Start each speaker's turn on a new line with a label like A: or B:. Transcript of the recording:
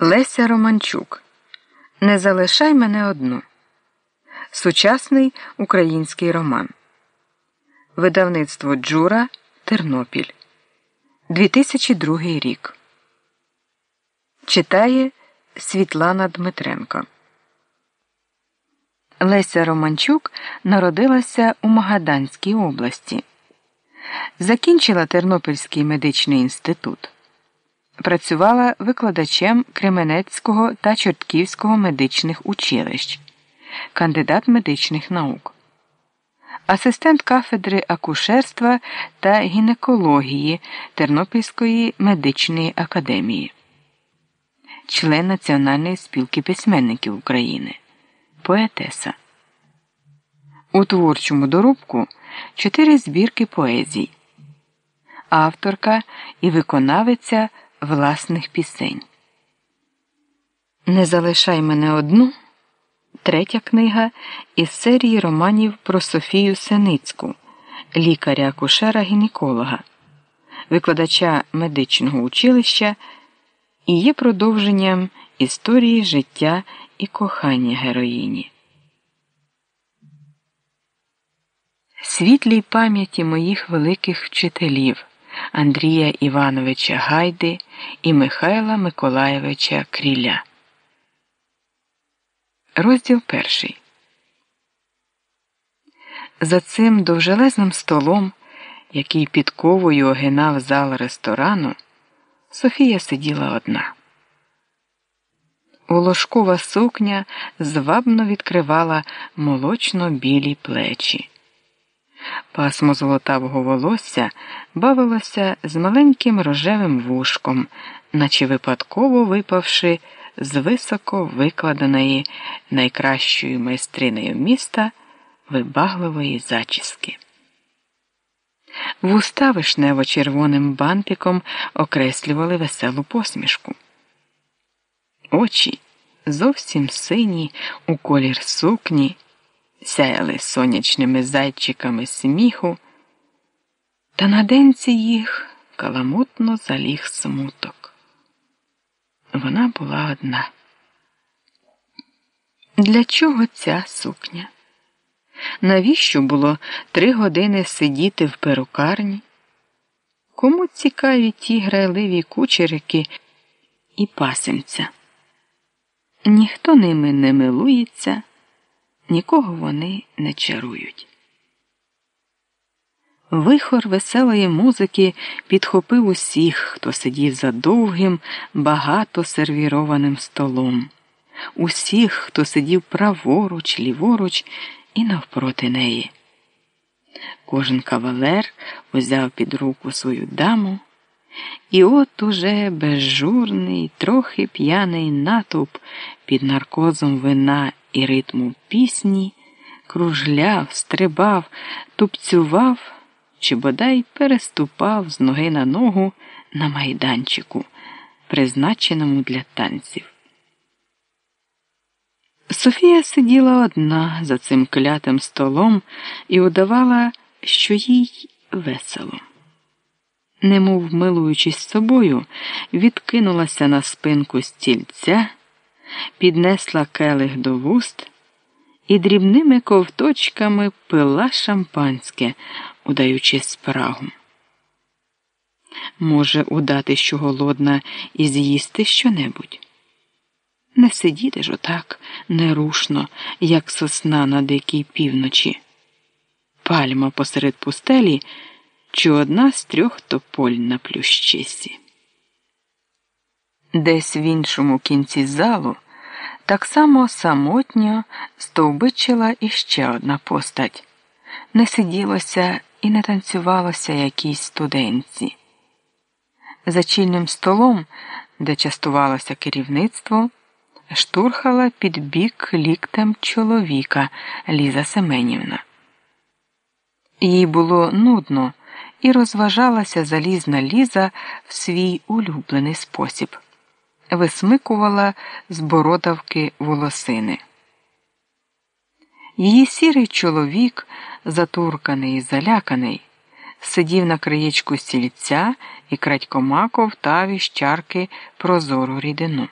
A: Леся Романчук. Не залишай мене одну. Сучасний український роман. Видавництво Джура Тернопіль 2002 рік. Читає Світлана Дмитренко. Леся Романчук народилася у Магаданській області. Закінчила Тернопільський медичний інститут. Працювала викладачем Кременецького та Чортківського медичних училищ, кандидат медичних наук, асистент кафедри акушерства та гінекології Тернопільської медичної академії, член Національної спілки письменників України, поетеса. У творчому доробку чотири збірки поезій, авторка і виконавиця власних пісень. Не залишай мене одну. Третя книга із серії романів про Софію Сеницьку, лікаря акушера гінеколога, викладача медичного училища і є продовженням історії життя і кохання героїні. Світлій пам'яті моїх великих вчителів. Андрія Івановича Гайди і Михайла Миколаєвича Кріля. Розділ перший. За цим довжелезним столом, який підковою огинав зал ресторану, Софія сиділа одна. Уложкова сукня звабно відкривала молочно білі плечі. Пасмо золотавого волосся бавилося з маленьким рожевим вушком, наче випадково випавши з високо викладеної найкращою майстриною міста вибагливої зачіски. Вуста вишнево червоним бантиком окреслювали веселу посмішку. Очі зовсім сині у колір сукні сяяли сонячними зайчиками сміху, та на денці їх каламутно заліг смуток. Вона була одна. Для чого ця сукня? Навіщо було три години сидіти в перукарні? Кому цікаві ті грайливі кучерики і пасемця? Ніхто ними не милується нікого вони не чарують. Вихор веселої музики підхопив усіх, хто сидів за довгим, багато сервірованим столом, усіх, хто сидів праворуч, ліворуч і навпроти неї. Кожен кавалер узяв під руку свою даму, і от уже безжурний, трохи п'яний натовп під наркозом вина і ритму пісні, кружляв, стрибав, тупцював чи бодай переступав з ноги на ногу на майданчику, призначеному для танців. Софія сиділа одна за цим клятим столом і удавала, що їй весело. Немов милуючись собою, відкинулася на спинку стільця піднесла келих до вуст і дрібними ковточками пила шампанське, удаючи спрагу. Може, удати, що голодна, і з'їсти щонебудь. Не сидіти ж отак нерушно, як сосна на дикій півночі, пальма посеред пустелі чи одна з трьох тополь на плющисі. Десь в іншому кінці залу так само самотньо стовбичила іще одна постать. Не сиділося і не танцювалося якійсь студентці. За чільним столом, де частувалося керівництво, штурхала під бік ліктем чоловіка Ліза Семенівна. Їй було нудно і розважалася залізна Ліза в свій улюблений спосіб висмикувала з бородавки волосини. Її сірий чоловік, затурканий і заляканий, сидів на краєчку стільця і крадькома ковтав із чарки прозору рідину.